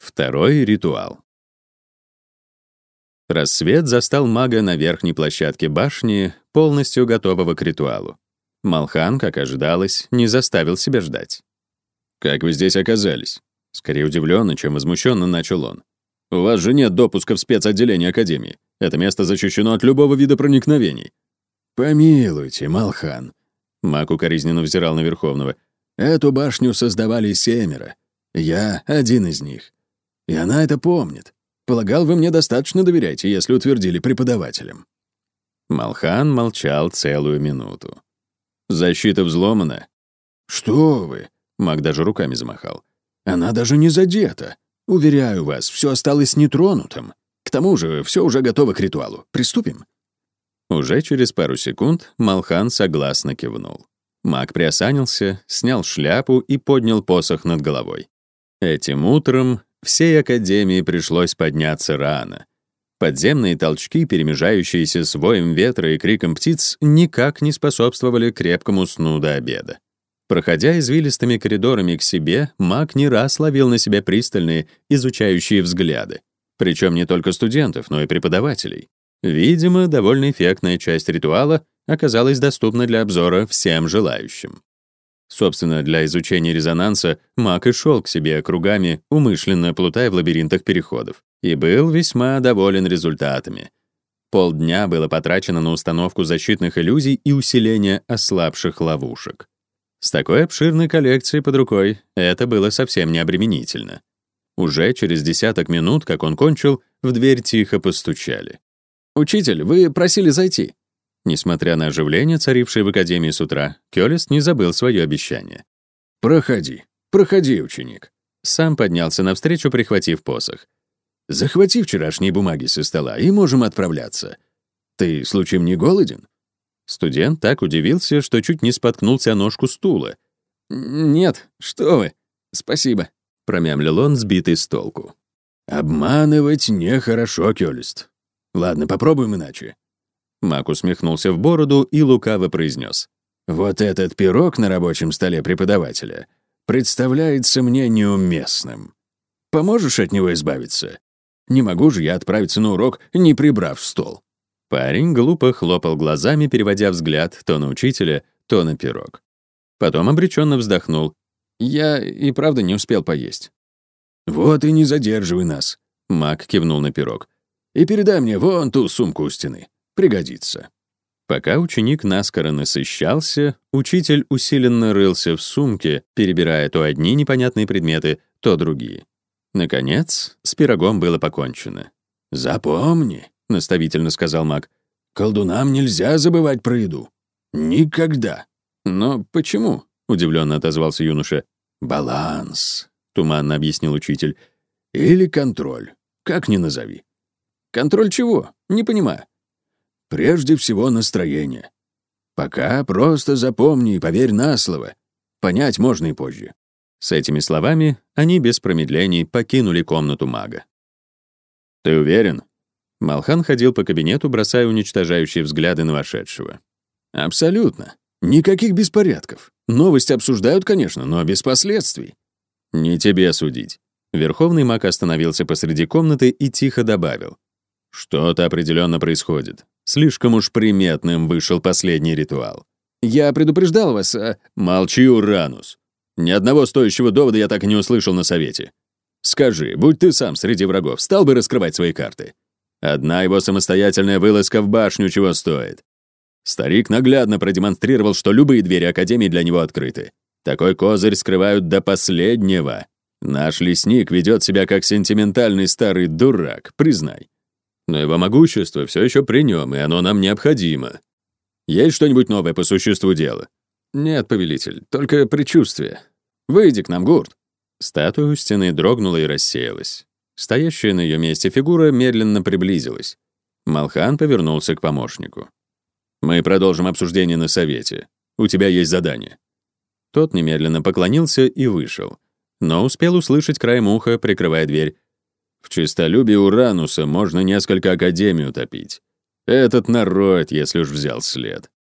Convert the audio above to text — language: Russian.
Второй ритуал. Рассвет застал мага на верхней площадке башни, полностью готового к ритуалу. Малхан, как ожидалось, не заставил себя ждать. «Как вы здесь оказались?» Скорее удивленно, чем возмущенно начал он. «У вас же нет допуска в спецотделение Академии. Это место защищено от любого вида проникновений». «Помилуйте, Малхан». Маг укоризненно взирал на Верховного. «Эту башню создавали семеро. Я один из них. И она это помнит. Полагал, вы мне достаточно доверяете, если утвердили преподавателем». Малхан молчал целую минуту. «Защита взломана». «Что вы?» — маг даже руками замахал. «Она даже не задета. Уверяю вас, все осталось нетронутым. К тому же, все уже готово к ритуалу. Приступим?» Уже через пару секунд Малхан согласно кивнул. Маг приосанился, снял шляпу и поднял посох над головой. Этим утром всей Академии пришлось подняться рано. Подземные толчки, перемежающиеся с воем ветра и криком птиц, никак не способствовали крепкому сну до обеда. Проходя извилистыми коридорами к себе, маг не раз ловил на себя пристальные, изучающие взгляды. Причем не только студентов, но и преподавателей. Видимо, довольно эффектная часть ритуала оказалась доступна для обзора всем желающим. Собственно, для изучения резонанса Мак и шел к себе кругами, умышленно плутая в лабиринтах переходов, и был весьма доволен результатами. Полдня было потрачено на установку защитных иллюзий и усиление ослабших ловушек. С такой обширной коллекцией под рукой это было совсем не обременительно. Уже через десяток минут, как он кончил, в дверь тихо постучали. «Учитель, вы просили зайти», Несмотря на оживление, царившее в Академии с утра, Кёлест не забыл свое обещание. «Проходи, проходи, ученик». Сам поднялся навстречу, прихватив посох. «Захвати вчерашние бумаги со стола, и можем отправляться. Ты, случаем, не голоден?» Студент так удивился, что чуть не споткнулся о ножку стула. «Нет, что вы, спасибо», — промямлил он, сбитый с толку. «Обманывать нехорошо, Кёлест. Ладно, попробуем иначе. Мак усмехнулся в бороду и лукаво произнес. «Вот этот пирог на рабочем столе преподавателя представляется мне неуместным. Поможешь от него избавиться? Не могу же я отправиться на урок, не прибрав стол». Парень глупо хлопал глазами, переводя взгляд то на учителя, то на пирог. Потом обреченно вздохнул. «Я и правда не успел поесть». «Вот и не задерживай нас», — Мак кивнул на пирог. «И передай мне вон ту сумку у стены. Пригодится. Пока ученик наскоро насыщался, учитель усиленно рылся в сумке, перебирая то одни непонятные предметы, то другие. Наконец, с пирогом было покончено. «Запомни», — наставительно сказал маг, — «колдунам нельзя забывать про еду. Никогда». «Но почему?» — удивленно отозвался юноша. «Баланс», — туманно объяснил учитель. «Или контроль, как ни назови». «Контроль чего? Не понимаю». Прежде всего настроение. Пока просто запомни и поверь на слово. Понять можно и позже. С этими словами они без промедлений покинули комнату мага. «Ты уверен?» Малхан ходил по кабинету, бросая уничтожающие взгляды на вошедшего. «Абсолютно. Никаких беспорядков. Новости обсуждают, конечно, но без последствий». «Не тебе судить». Верховный маг остановился посреди комнаты и тихо добавил. «Что-то определенно происходит. Слишком уж приметным вышел последний ритуал. «Я предупреждал вас, а...» «Молчи, Уранус. Ни одного стоящего довода я так и не услышал на совете. Скажи, будь ты сам среди врагов, стал бы раскрывать свои карты? Одна его самостоятельная вылазка в башню чего стоит. Старик наглядно продемонстрировал, что любые двери Академии для него открыты. Такой козырь скрывают до последнего. Наш лесник ведет себя как сентиментальный старый дурак, признай но его могущество все еще при нем, и оно нам необходимо. Есть что-нибудь новое по существу дела? Нет, повелитель, только предчувствие. Выйди к нам, Гурт. Статуя у стены дрогнула и рассеялась. Стоящая на ее месте фигура медленно приблизилась. Малхан повернулся к помощнику. «Мы продолжим обсуждение на совете. У тебя есть задание». Тот немедленно поклонился и вышел, но успел услышать краем уха, прикрывая дверь, в чистолюбии Урануса можно несколько академий утопить. Этот народ, если уж взял след.